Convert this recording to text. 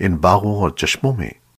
ان باغوں اور چشموں میں